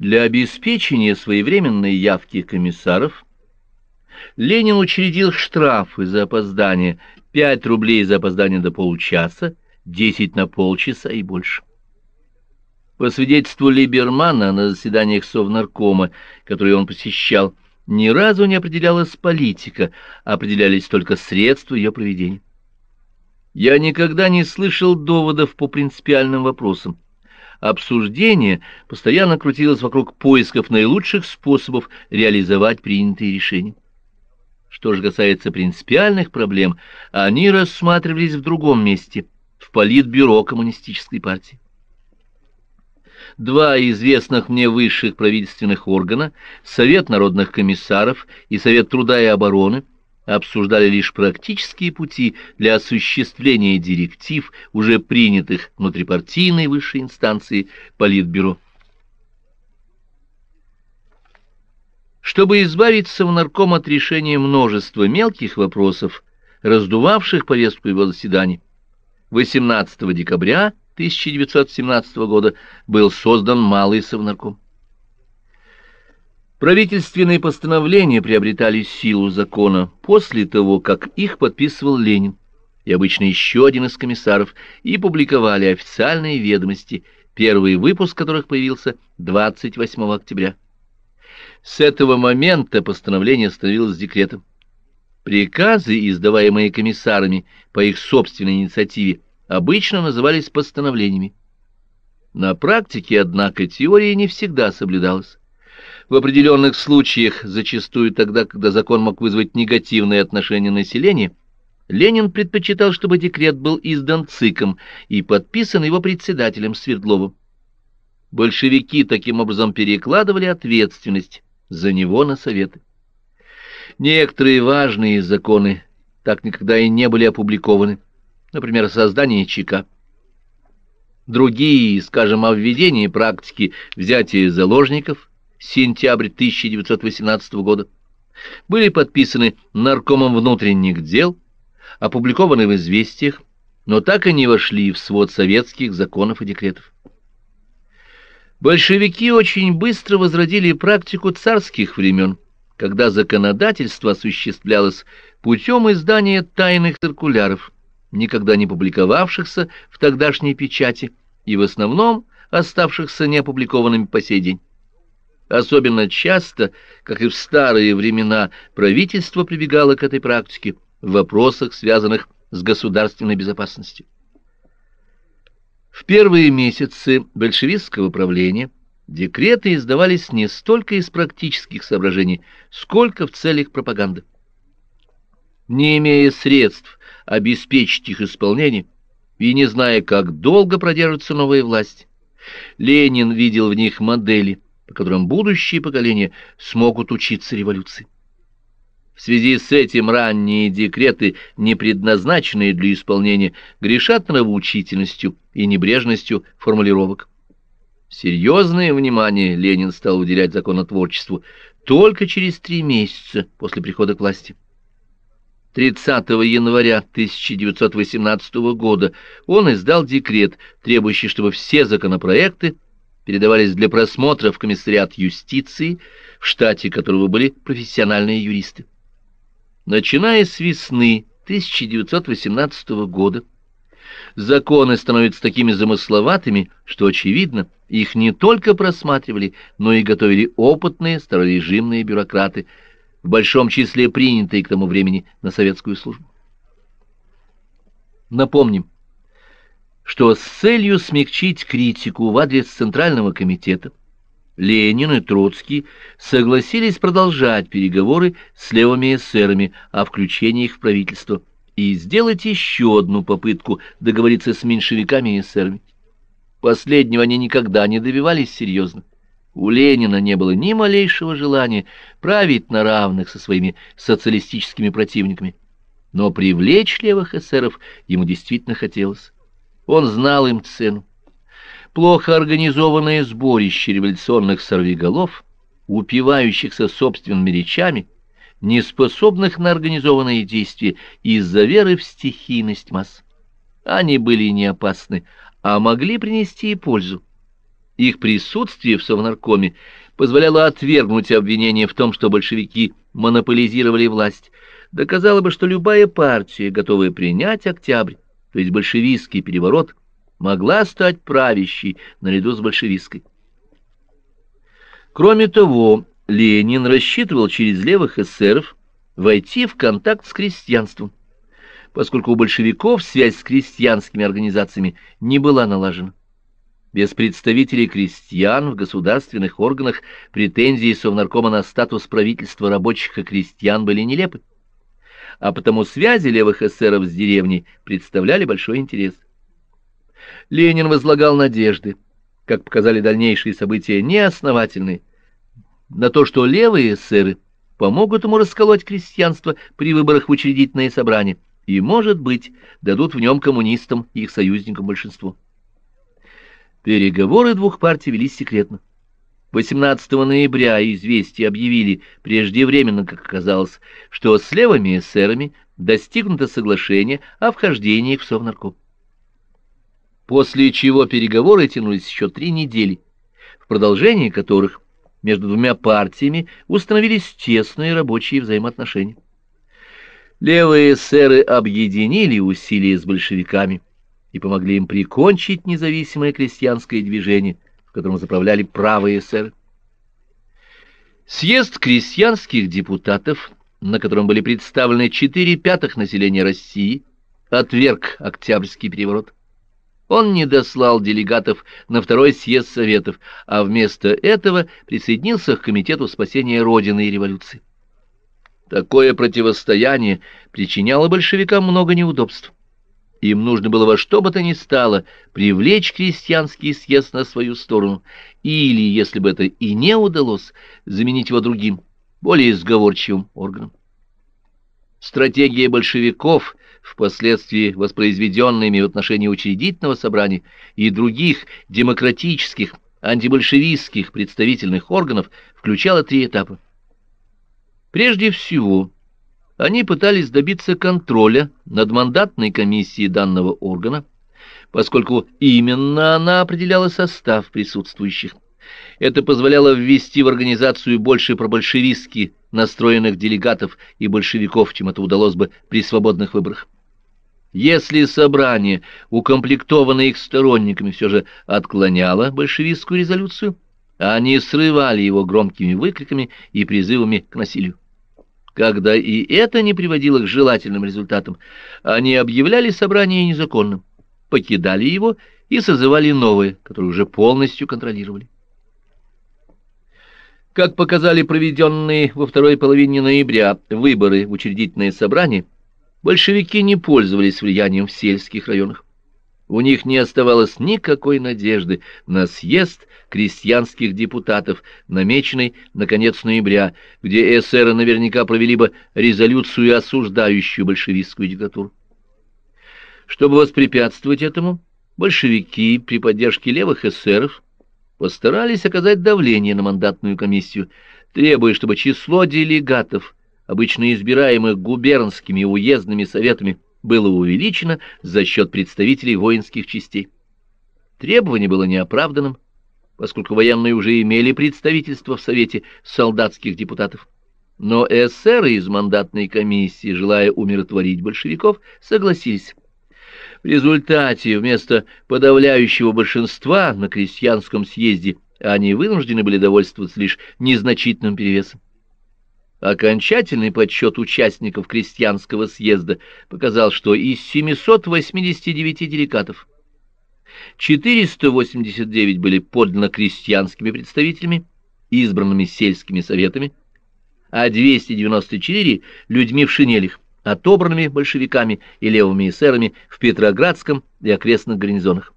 Для обеспечения своевременной явки комиссаров Ленин учредил штрафы за опоздание 5 рублей за опоздание до получаса, 10 на полчаса и больше. По свидетельству Либермана на заседаниях Совнаркома, которые он посещал, ни разу не определялась политика, определялись только средства ее проведения. Я никогда не слышал доводов по принципиальным вопросам обсуждение постоянно крутилось вокруг поисков наилучших способов реализовать принятые решения. Что же касается принципиальных проблем, они рассматривались в другом месте, в политбюро коммунистической партии. Два известных мне высших правительственных органа, Совет народных комиссаров и Совет труда и обороны, обсуждали лишь практические пути для осуществления директив, уже принятых внутрипартийной высшей инстанции Политбюро. Чтобы избавиться в нарком от решения множества мелких вопросов, раздувавших повестку его заседаний, 18 декабря 1917 года был создан Малый Совнарком. Правительственные постановления приобретали силу закона после того, как их подписывал Ленин и обычно еще один из комиссаров, и публиковали официальные ведомости, первый выпуск которых появился 28 октября. С этого момента постановление становилось декретом. Приказы, издаваемые комиссарами по их собственной инициативе, обычно назывались постановлениями. На практике, однако, теория не всегда соблюдалась. В определенных случаях, зачастую тогда, когда закон мог вызвать негативное отношение населения, Ленин предпочитал, чтобы декрет был издан ЦИКом и подписан его председателем Свердловым. Большевики таким образом перекладывали ответственность за него на Советы. Некоторые важные законы так никогда и не были опубликованы, например, создание ЧК. Другие, скажем, о введении практики взятия заложников – сентябрь 1918 года, были подписаны наркомом внутренних дел, опубликованы в «Известиях», но так и не вошли в свод советских законов и декретов. Большевики очень быстро возродили практику царских времен, когда законодательство осуществлялось путем издания тайных циркуляров, никогда не публиковавшихся в тогдашней печати и в основном оставшихся неопубликованными по сей день. Особенно часто, как и в старые времена, правительство прибегало к этой практике в вопросах, связанных с государственной безопасностью. В первые месяцы большевистского правления декреты издавались не столько из практических соображений, сколько в целях пропаганды. Не имея средств обеспечить их исполнение и не зная, как долго продержится новая власть, Ленин видел в них модели – по которым будущие поколения смогут учиться революции. В связи с этим ранние декреты, не предназначенные для исполнения, грешат нравоучительностью и небрежностью формулировок. Серьезное внимание Ленин стал уделять законотворчеству только через три месяца после прихода к власти. 30 января 1918 года он издал декрет, требующий, чтобы все законопроекты передавались для просмотра в комиссариат юстиции, в штате которого были профессиональные юристы. Начиная с весны 1918 года, законы становятся такими замысловатыми, что, очевидно, их не только просматривали, но и готовили опытные старорежимные бюрократы, в большом числе принятые к тому времени на советскую службу. Напомним, что с целью смягчить критику в адрес Центрального комитета Ленин и Троцкий согласились продолжать переговоры с левыми эсерами о включении их в правительство и сделать еще одну попытку договориться с меньшевиками и эсерами. Последнего они никогда не добивались серьезно. У Ленина не было ни малейшего желания править на равных со своими социалистическими противниками, но привлечь левых эсеров ему действительно хотелось. Он знал им цену. Плохо организованное сборище революционных сорвиголов, упивающихся собственными речами, неспособных на организованные действия из-за веры в стихийность масс. Они были не опасны, а могли принести и пользу. Их присутствие в Совнаркоме позволяло отвергнуть обвинение в том, что большевики монополизировали власть, доказало бы, что любая партия, готовая принять октябрь, то есть большевистский переворот, могла стать правящей наряду с большевистской. Кроме того, Ленин рассчитывал через левых эсеров войти в контакт с крестьянством, поскольку у большевиков связь с крестьянскими организациями не была налажена. Без представителей крестьян в государственных органах претензии Совнаркома на статус правительства рабочих и крестьян были нелепы, а потому связи левых эсеров с деревней представляли большой интерес. Ленин возлагал надежды, как показали дальнейшие события, неосновательные, на то, что левые эсеры помогут ему расколоть крестьянство при выборах в учредительное собрание и, может быть, дадут в нем коммунистам и их союзникам большинство. Переговоры двух партий велись секретно. 18 ноября известия объявили преждевременно, как оказалось, что с левыми эсерами достигнуто соглашение о вхождении в Совнарком после чего переговоры тянулись еще три недели, в продолжении которых между двумя партиями установились тесные рабочие взаимоотношения. Левые эсеры объединили усилия с большевиками и помогли им прикончить независимое крестьянское движение, в котором заправляли правые эсеры. Съезд крестьянских депутатов, на котором были представлены четыре пятых населения России, отверг Октябрьский переворот. Он не дослал делегатов на второй съезд Советов, а вместо этого присоединился к Комитету спасения Родины и революции. Такое противостояние причиняло большевикам много неудобств. Им нужно было во что бы то ни стало привлечь крестьянский съезд на свою сторону, или, если бы это и не удалось, заменить его другим, более сговорчивым органом. Стратегия большевиков впоследствии воспроизведенными в отношении учредительного собрания и других демократических, антибольшевистских представительных органов, включала три этапа. Прежде всего, они пытались добиться контроля над мандатной комиссией данного органа, поскольку именно она определяла состав присутствующих. Это позволяло ввести в организацию больше пробольшевистски настроенных делегатов и большевиков, чем это удалось бы при свободных выборах. Если собрание, укомплектованное их сторонниками, все же отклоняло большевистскую резолюцию, они срывали его громкими выкриками и призывами к насилию. Когда и это не приводило к желательным результатам, они объявляли собрание незаконным, покидали его и созывали новые, которые уже полностью контролировали. Как показали проведенные во второй половине ноября выборы в учредительное собрание, большевики не пользовались влиянием в сельских районах. У них не оставалось никакой надежды на съезд крестьянских депутатов, намеченный на конец ноября, где эсеры наверняка провели бы резолюцию, осуждающую большевистскую диктатуру. Чтобы воспрепятствовать этому, большевики при поддержке левых эсеров постарались оказать давление на мандатную комиссию, требуя, чтобы число делегатов – обычно избираемых губернскими и уездными советами, было увеличено за счет представителей воинских частей. Требование было неоправданным, поскольку военные уже имели представительство в Совете солдатских депутатов. Но эсеры из мандатной комиссии, желая умиротворить большевиков, согласились. В результате вместо подавляющего большинства на крестьянском съезде они вынуждены были довольствоваться лишь незначительным перевесом. Окончательный подсчет участников крестьянского съезда показал, что из 789 делегатов 489 были подлинно крестьянскими представителями, избранными сельскими советами, а 294 — людьми в шинелях, отобранными большевиками и левыми эсерами в Петроградском и окрестных гарнизонах.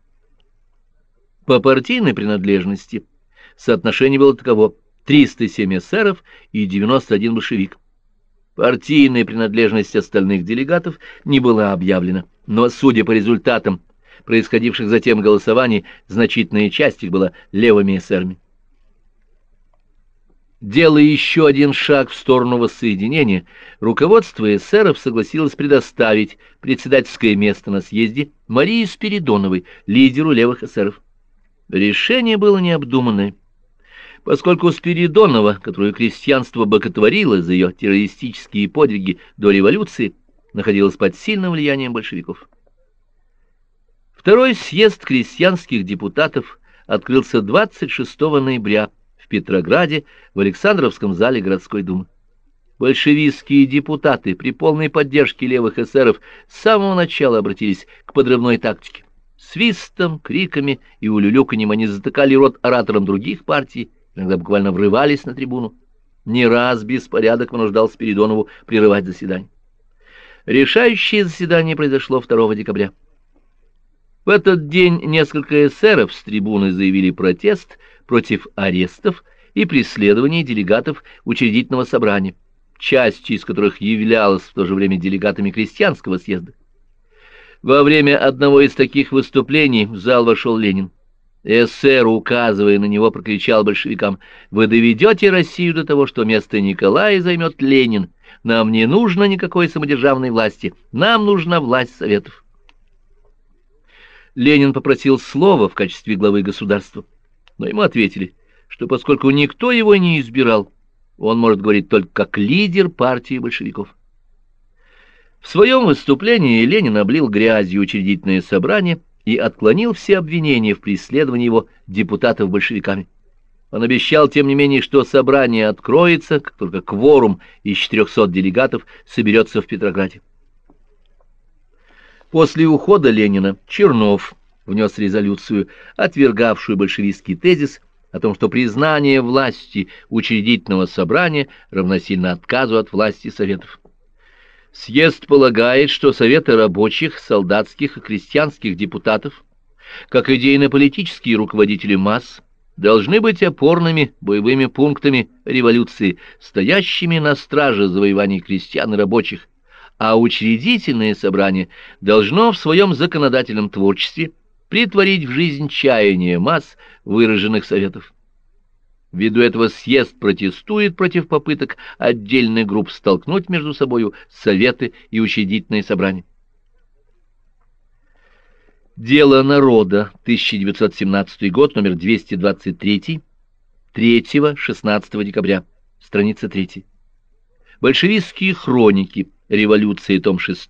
По партийной принадлежности соотношение было таково 307 эсеров и 91 большевик. Партийная принадлежность остальных делегатов не была объявлена, но, судя по результатам происходивших затем голосований, значительная часть их была левыми эсерами. Делая еще один шаг в сторону воссоединения, руководство эсеров согласилось предоставить председательское место на съезде Марии Спиридоновой, лидеру левых эсеров. Решение было необдуманное, поскольку Спиридонова, которую крестьянство боготворило за ее террористические подвиги до революции, находилась под сильным влиянием большевиков. Второй съезд крестьянских депутатов открылся 26 ноября в Петрограде в Александровском зале городской думы. Большевистские депутаты при полной поддержке левых эсеров с самого начала обратились к подрывной тактике. Свистом, криками и улюлюканьем они затыкали рот ораторам других партий, иногда буквально врывались на трибуну. Не раз беспорядок вынуждал Спиридонову прерывать заседание. Решающее заседание произошло 2 декабря. В этот день несколько эсеров с трибуны заявили протест против арестов и преследований делегатов учредительного собрания, часть из которых являлась в то же время делегатами крестьянского съезда. Во время одного из таких выступлений в зал вошел Ленин. Эсер, указывая на него, прокричал большевикам, «Вы доведете Россию до того, что место Николая займет Ленин. Нам не нужно никакой самодержавной власти, нам нужна власть Советов». Ленин попросил слова в качестве главы государства, но ему ответили, что поскольку никто его не избирал, он может говорить только как лидер партии большевиков. В своем выступлении Ленин облил грязью учредительное собрание и отклонил все обвинения в преследовании его депутатов большевиками. Он обещал, тем не менее, что собрание откроется, как только кворум из 400 делегатов соберется в Петрограде. После ухода Ленина Чернов внес резолюцию, отвергавшую большевистский тезис о том, что признание власти учредительного собрания равносильно отказу от власти Советов. Съезд полагает, что Советы рабочих, солдатских и крестьянских депутатов, как идейно-политические руководители масс, должны быть опорными боевыми пунктами революции, стоящими на страже завоеваний крестьян и рабочих, а учредительное собрание должно в своем законодательном творчестве притворить в жизнь чаяния масс выраженных советов. Ввиду этого съезд протестует против попыток отдельных групп столкнуть между собою советы и учредительные собрания. Дело народа, 1917 год, номер 223, 3-16 декабря, страница 3. Большевистские хроники, революции, том 6,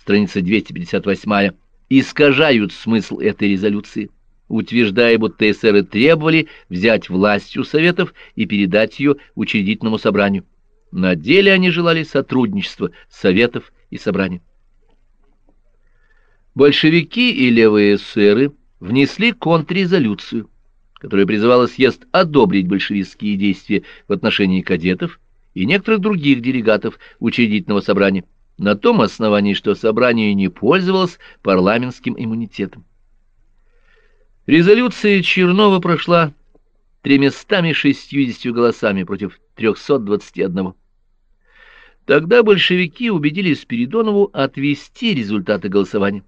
страница 258, искажают смысл этой резолюции утверждая, будто эсеры требовали взять власть у Советов и передать ее учредительному собранию. На деле они желали сотрудничества Советов и собраний. Большевики и левые эсеры внесли контррезолюцию, которая призывала съезд одобрить большевистские действия в отношении кадетов и некоторых других делегатов учредительного собрания, на том основании, что собрание не пользовалось парламентским иммунитетом. Резолюция Чернова прошла тремястами шестьюдесятью голосами против 321. Тогда большевики убедили Спиридонову отвести результаты голосования.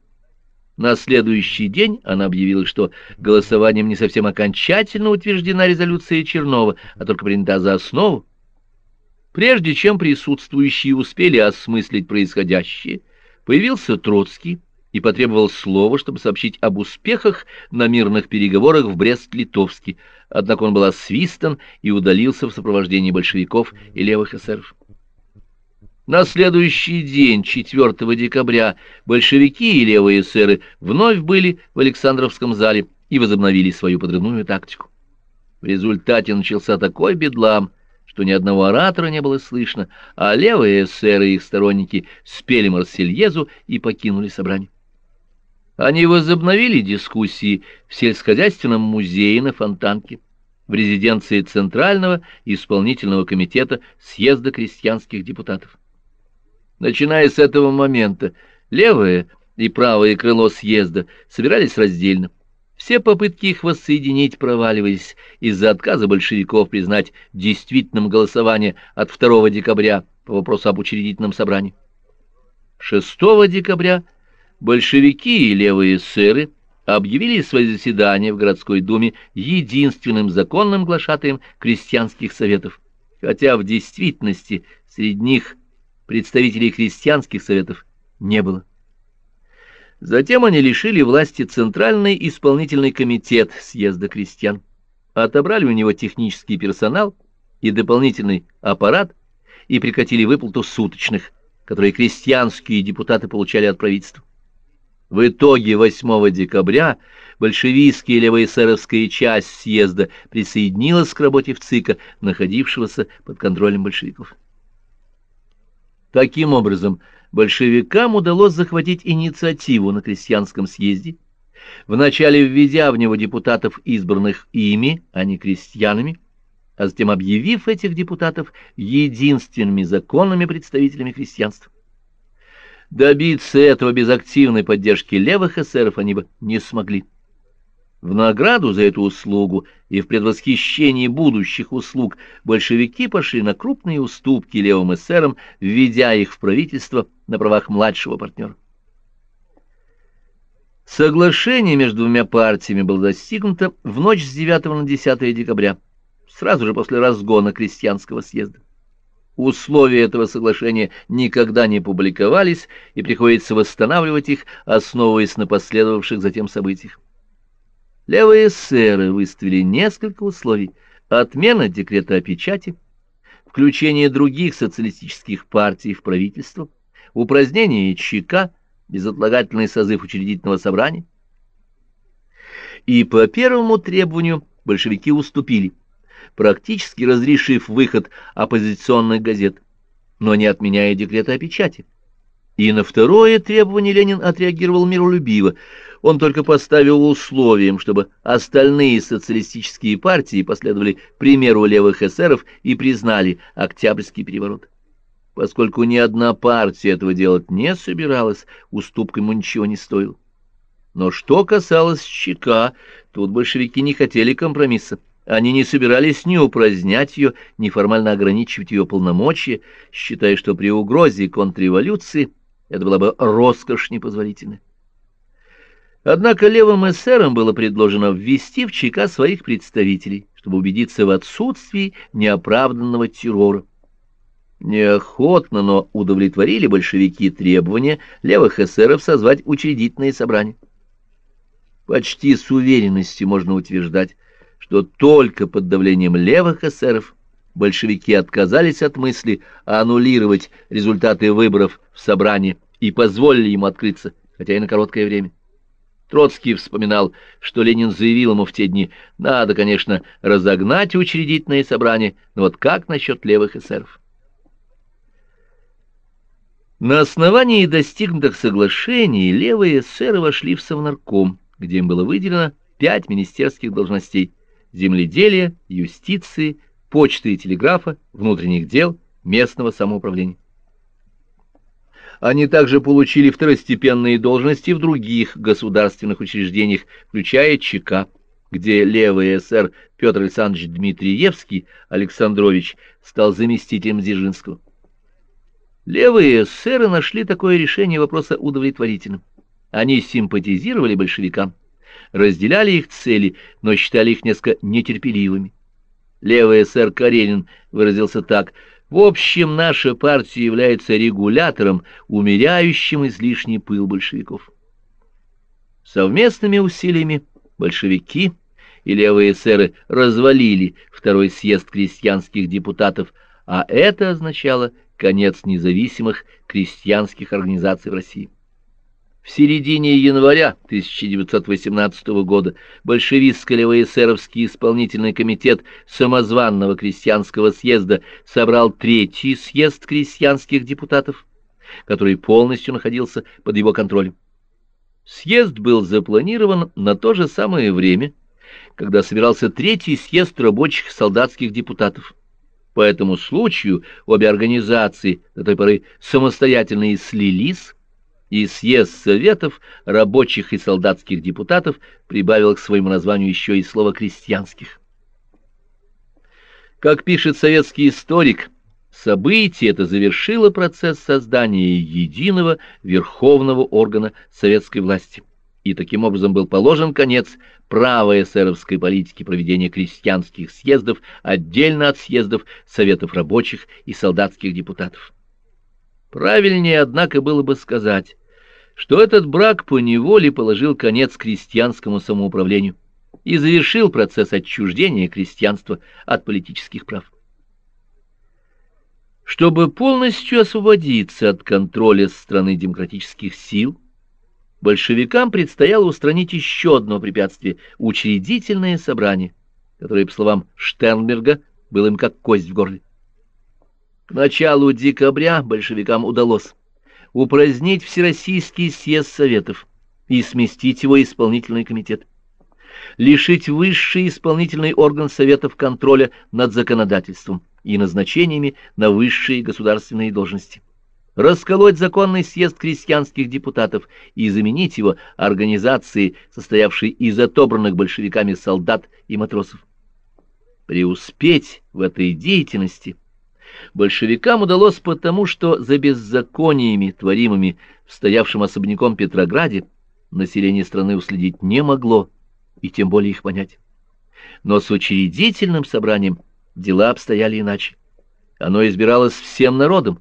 На следующий день она объявила, что голосованием не совсем окончательно утверждена резолюция Чернова, а только принята за основу. Прежде чем присутствующие успели осмыслить происходящее, появился Троцкий, и потребовал слова, чтобы сообщить об успехах на мирных переговорах в Брест-Литовске, однако он был освистан и удалился в сопровождении большевиков и левых эсеров. На следующий день, 4 декабря, большевики и левые эсеры вновь были в Александровском зале и возобновили свою подрывную тактику. В результате начался такой бедлам, что ни одного оратора не было слышно, а левые эсеры и их сторонники спели Марсельезу и покинули собрание. Они возобновили дискуссии в сельскохозяйственном музее на Фонтанке, в резиденции Центрального исполнительного комитета съезда крестьянских депутатов. Начиная с этого момента, левое и правое крыло съезда собирались раздельно. Все попытки их воссоединить проваливались из-за отказа большевиков признать действительным голосование от 2 декабря по вопросу об учредительном собрании. 6 декабря большевики и левые эсеры объявили свои заседания в городской думе единственным законным глашатаем крестьянских советов, хотя в действительности среди них представителей крестьянских советов не было. Затем они лишили власти Центральный исполнительный комитет съезда крестьян, отобрали у него технический персонал и дополнительный аппарат и прекратили выплату суточных, которые крестьянские депутаты получали от правительства. В итоге 8 декабря большевистская левоэсеровская часть съезда присоединилась к работе в ЦИКа, находившегося под контролем большевиков. Таким образом, большевикам удалось захватить инициативу на крестьянском съезде, вначале введя в него депутатов, избранных ими, а не крестьянами, а затем объявив этих депутатов единственными законными представителями крестьянства. Добиться этого без активной поддержки левых эсеров они бы не смогли. В награду за эту услугу и в предвосхищении будущих услуг большевики пошли на крупные уступки левым эсерам, введя их в правительство на правах младшего партнера. Соглашение между двумя партиями было достигнуто в ночь с 9 на 10 декабря, сразу же после разгона крестьянского съезда. Условия этого соглашения никогда не публиковались, и приходится восстанавливать их, основываясь на последовавших затем событиях. Левые эсеры выставили несколько условий. Отмена декрета о печати, включение других социалистических партий в правительство, упразднение ЧК, безотлагательный созыв учредительного собрания. И по первому требованию большевики уступили, практически разрешив выход оппозиционных газет, но не отменяя декрета о печати. И на второе требование Ленин отреагировал миролюбиво, он только поставил условием, чтобы остальные социалистические партии последовали примеру левых эсеров и признали Октябрьский переворот. Поскольку ни одна партия этого делать не собиралась, уступка ему ничего не стоила. Но что касалось ЧК, тут большевики не хотели компромисса. Они не собирались ни упразднять ее, ни формально ограничивать ее полномочия, считая, что при угрозе контрреволюции это была бы роскошь непозволительная. Однако левым эсерам было предложено ввести в ЧК своих представителей, чтобы убедиться в отсутствии неоправданного террора. Неохотно, но удовлетворили большевики требования левых эсеров созвать учредительные собрания. Почти с уверенностью можно утверждать, что только под давлением левых эсеров большевики отказались от мысли аннулировать результаты выборов в собрании и позволили ему открыться, хотя и на короткое время. Троцкий вспоминал, что Ленин заявил ему в те дни, надо, конечно, разогнать учредительное собрание, но вот как насчет левых эсеров? На основании достигнутых соглашений левые эсеры вошли в Совнарком, где им было выделено пять министерских должностей – земледелия, юстиции, почты и телеграфа, внутренних дел, местного самоуправления. Они также получили второстепенные должности в других государственных учреждениях, включая ЧК, где левый эсер Петр Александрович Дмитриевский Александрович стал заместителем Дзержинского. Левые эсеры нашли такое решение вопроса удовлетворительным. Они симпатизировали большевикам, разделяли их цели, но считали их несколько нетерпеливыми. Левый эсер Каренин выразился так – в общем, наша партия является регулятором, умеряющим излишний пыл большевиков. Совместными усилиями большевики и левые эсеры развалили второй съезд крестьянских депутатов, а это означало конец независимых крестьянских организаций в России. В середине января 1918 года большевистско-левоэсеровский исполнительный комитет самозванного крестьянского съезда собрал третий съезд крестьянских депутатов, который полностью находился под его контролем. Съезд был запланирован на то же самое время, когда собирался третий съезд рабочих солдатских депутатов. По этому случаю обе организации до той поры самостоятельно и слились, и съезд советов рабочих и солдатских депутатов прибавил к своему названию еще и слово «крестьянских». Как пишет советский историк, событие это завершило процесс создания единого верховного органа советской власти, и таким образом был положен конец правой эсеровской политике проведения крестьянских съездов отдельно от съездов советов рабочих и солдатских депутатов. Правильнее, однако, было бы сказать, что этот брак по неволе положил конец крестьянскому самоуправлению и завершил процесс отчуждения крестьянства от политических прав. Чтобы полностью освободиться от контроля страны демократических сил, большевикам предстояло устранить еще одно препятствие – учредительное собрание, которое, по словам Штернберга, было им как кость в горле. К началу декабря большевикам удалось упразднить Всероссийский съезд Советов и сместить его исполнительный комитет, лишить высший исполнительный орган Советов контроля над законодательством и назначениями на высшие государственные должности расколоть законный съезд крестьянских депутатов и заменить его организацией, состоявшей из отобранных большевиками солдат и матросов. Преуспеть в этой деятельности большевикам удалось потому, что за беззакониями, творимыми в стоявшем особняком Петрограде, население страны уследить не могло, и тем более их понять. Но с учредительным собранием дела обстояли иначе. Оно избиралось всем народом,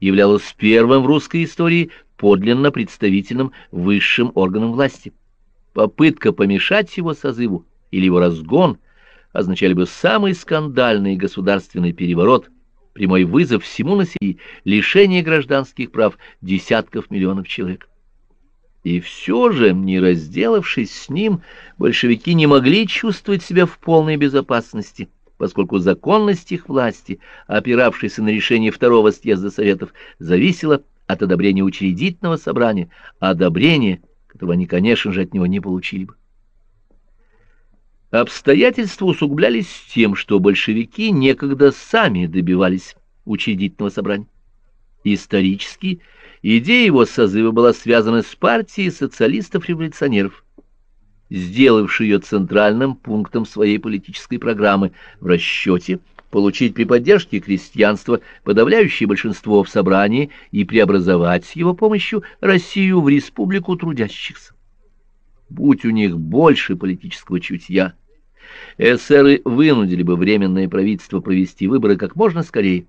являлось первым в русской истории подлинно представительным высшим органом власти. Попытка помешать его созыву или его разгон означали бы самый скандальный государственный переворот, прямой вызов всему населению, лишение гражданских прав десятков миллионов человек. И все же, не разделавшись с ним, большевики не могли чувствовать себя в полной безопасности – поскольку законность их власти, опиравшейся на решение второго съезда Советов, зависела от одобрения учредительного собрания, а одобрение, которого они, конечно же, от него не получили бы. Обстоятельства усугублялись тем, что большевики некогда сами добивались учредительного собрания. Исторически идея его созыва была связана с партией социалистов-революционеров, сделавший ее центральным пунктом своей политической программы в расчете получить при поддержке крестьянства подавляющее большинство в собрании и преобразовать с его помощью Россию в республику трудящихся. Будь у них больше политического чутья, эсеры вынудили бы Временное правительство провести выборы как можно скорее,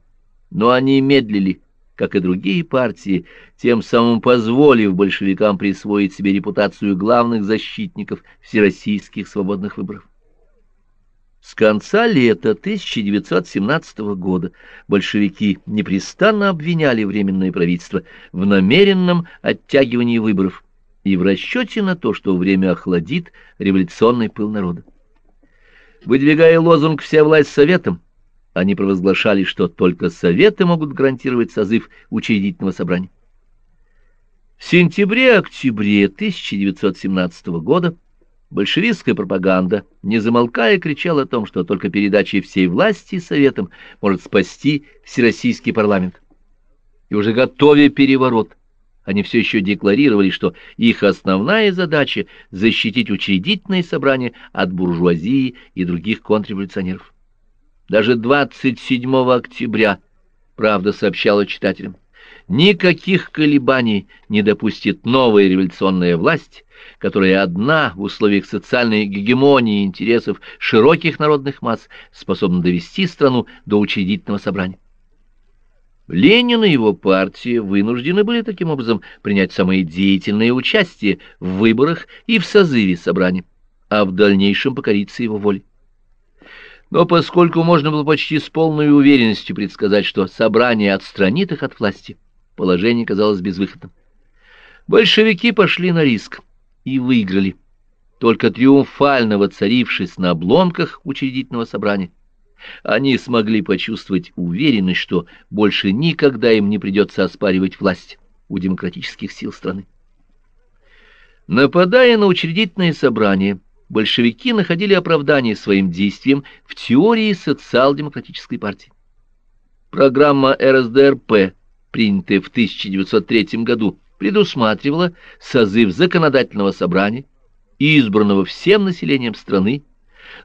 но они медлили, как и другие партии, тем самым позволив большевикам присвоить себе репутацию главных защитников всероссийских свободных выборов. С конца лета 1917 года большевики непрестанно обвиняли Временное правительство в намеренном оттягивании выборов и в расчете на то, что время охладит революционный пыл народа. Выдвигая лозунг «Вся власть советом», они провозглашали, что только Советы могут гарантировать созыв учредительного собрания. В сентябре-октябре 1917 года большевистская пропаганда, не замолкая, кричала о том, что только передача всей власти Советам может спасти Всероссийский парламент. И уже готовя переворот, они все еще декларировали, что их основная задача – защитить учредительное собрание от буржуазии и других контрреволюционеров. Даже 27 октября «Правда» сообщала читателям, никаких колебаний не допустит новая революционная власть, которая одна в условиях социальной гегемонии интересов широких народных масс способна довести страну до учредительного собрания. Ленин и его партия вынуждены были таким образом принять самое деятельное участие в выборах и в созыве собрания, а в дальнейшем покориться его воле. Но поскольку можно было почти с полной уверенностью предсказать, что собрание отстранит их от власти, положение казалось безвыходным. Большевики пошли на риск и выиграли, только триумфально воцарившись на обломках учредительного собрания. Они смогли почувствовать уверенность, что больше никогда им не придется оспаривать власть у демократических сил страны. Нападая на учредительное собрание, большевики находили оправдание своим действиям в теории социал-демократической партии. Программа РСДРП, принятая в 1903 году, предусматривала созыв законодательного собрания, избранного всем населением страны,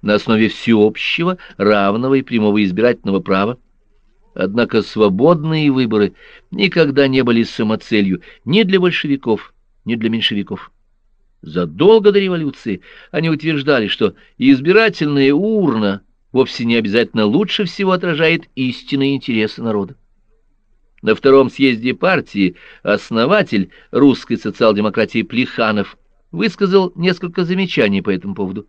на основе всеобщего, равного и прямого избирательного права. Однако свободные выборы никогда не были самоцелью ни для большевиков, ни для меньшевиков. Задолго до революции они утверждали, что избирательная урна вовсе не обязательно лучше всего отражает истинные интересы народа. На втором съезде партии основатель русской социал-демократии Плеханов высказал несколько замечаний по этому поводу.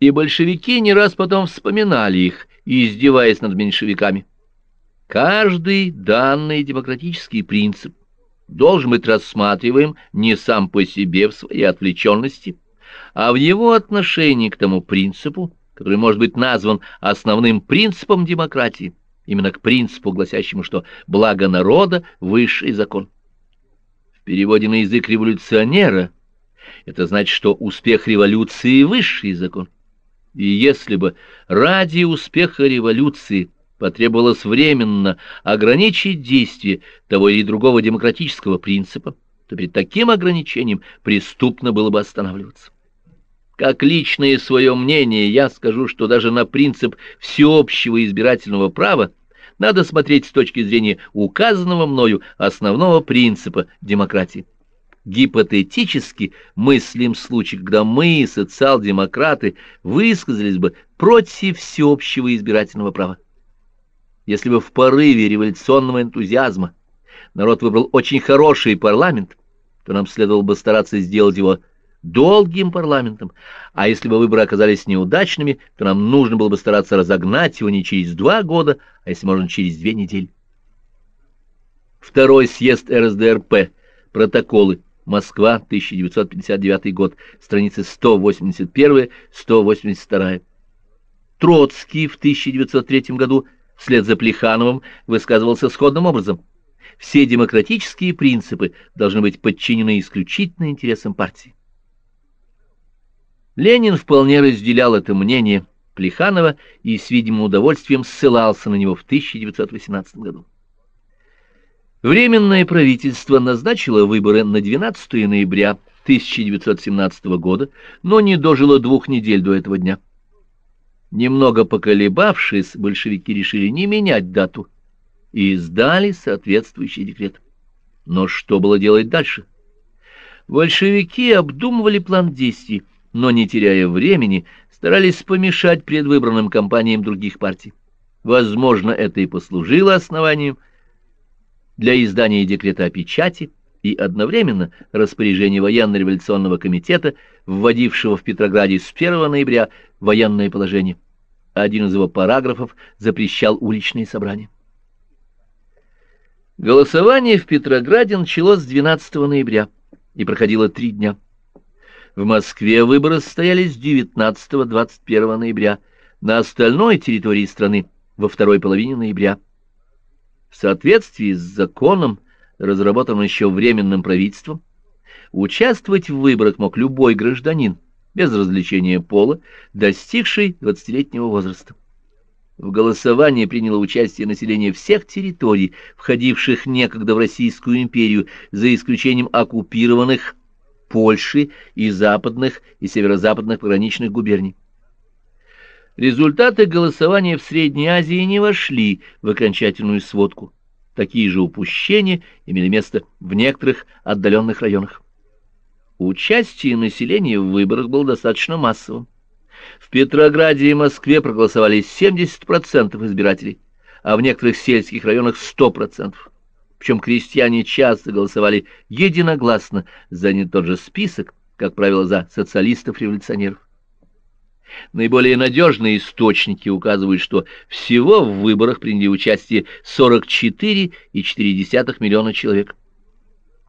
И большевики не раз потом вспоминали их, издеваясь над меньшевиками. Каждый данный демократический принцип должен быть рассматриваем не сам по себе в своей отвлеченности, а в его отношении к тому принципу, который может быть назван основным принципом демократии, именно к принципу, гласящему, что благо народа – высший закон. В переводе на язык революционера это значит, что успех революции – высший закон. И если бы ради успеха революции потребовалось временно ограничить действие того или другого демократического принципа, то перед таким ограничением преступно было бы останавливаться. Как личное свое мнение я скажу, что даже на принцип всеобщего избирательного права надо смотреть с точки зрения указанного мною основного принципа демократии. Гипотетически мыслим случай, когда мы, социал-демократы, высказались бы против всеобщего избирательного права. Если бы в порыве революционного энтузиазма народ выбрал очень хороший парламент, то нам следовало бы стараться сделать его долгим парламентом, а если бы выборы оказались неудачными, то нам нужно было бы стараться разогнать его не через два года, а если можно через две недели. Второй съезд РСДРП. Протоколы. Москва, 1959 год. Страницы 181-182. Троцкий в 1903 году вслед за Плехановым высказывался сходным образом. Все демократические принципы должны быть подчинены исключительно интересам партии. Ленин вполне разделял это мнение Плеханова и с видимым удовольствием ссылался на него в 1918 году. Временное правительство назначило выборы на 12 ноября 1917 года, но не дожило двух недель до этого дня. Немного поколебавшись, большевики решили не менять дату и издали соответствующий декрет. Но что было делать дальше? Большевики обдумывали план действий, но, не теряя времени, старались помешать предвыборным кампаниям других партий. Возможно, это и послужило основанием для издания декрета о печати и одновременно распоряжение военно-революционного комитета, вводившего в Петрограде с 1 ноября военное положение. Один из его параграфов запрещал уличные собрания. Голосование в Петрограде началось с 12 ноября и проходило три дня. В Москве выборы состоялись 19-21 ноября, на остальной территории страны во второй половине ноября. В соответствии с законом, разработанным еще Временным правительством, участвовать в выборах мог любой гражданин, без развлечения пола, достигший 20-летнего возраста. В голосовании приняло участие население всех территорий, входивших некогда в Российскую империю, за исключением оккупированных Польши и западных и северо-западных пограничных губерний. Результаты голосования в Средней Азии не вошли в окончательную сводку. Такие же упущения имели место в некоторых отдаленных районах. Участие населения в выборах было достаточно массовым. В Петрограде и Москве проголосовали 70% избирателей, а в некоторых сельских районах 100% причем крестьяне часто голосовали единогласно за не тот же список, как правило, за социалистов-революционеров. Наиболее надежные источники указывают, что всего в выборах приняли участие 44,4 миллиона человек.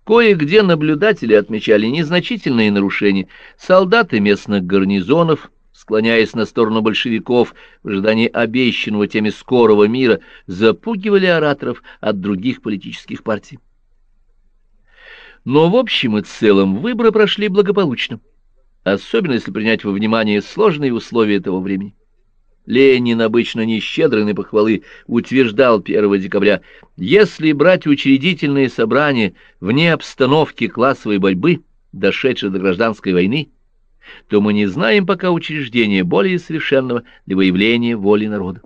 Кое-где наблюдатели отмечали незначительные нарушения. Солдаты местных гарнизонов, склоняясь на сторону большевиков в ожидании обещанного теми скорого мира, запугивали ораторов от других политических партий. Но в общем и целом выборы прошли благополучно, особенно если принять во внимание сложные условия этого времени. Ленин, обычно нещедрый на похвалы, утверждал 1 декабря, если брать учредительные собрания вне обстановки классовой борьбы, дошедшей до гражданской войны, то мы не знаем пока учреждения более совершенного для выявления воли народа.